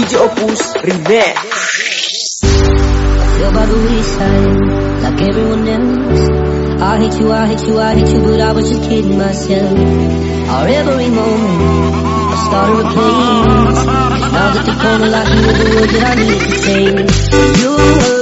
DJ Opus Remix. Feel by the wayside, like everyone else. I hate you, I hate you, I hate you, but I was just kidding myself. Our every moment, I started a place. Now that the corner like you were the words that I needed to say. You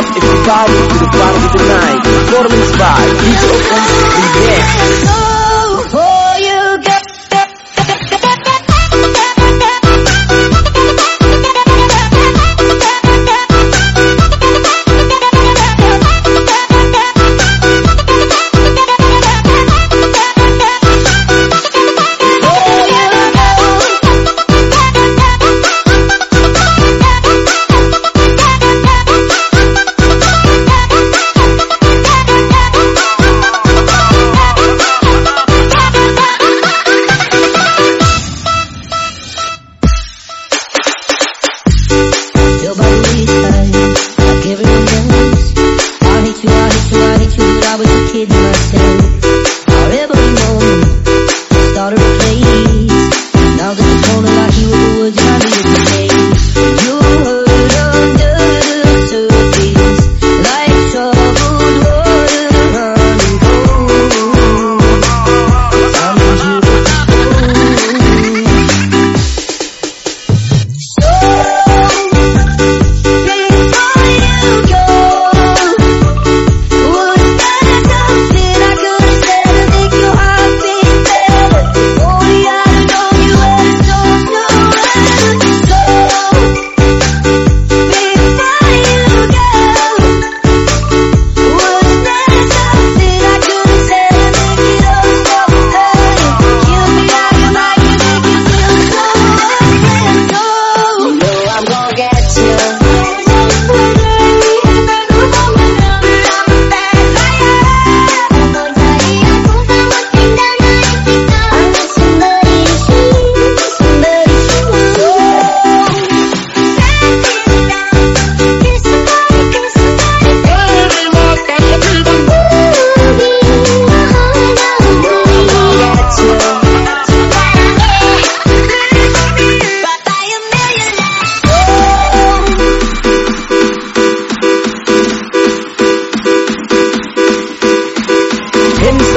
up everybody to the party tonight. Performance by. DJ Opus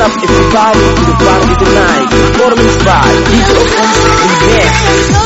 up if you fight, to the bottom of the night. Performance by DJ Opus Remix.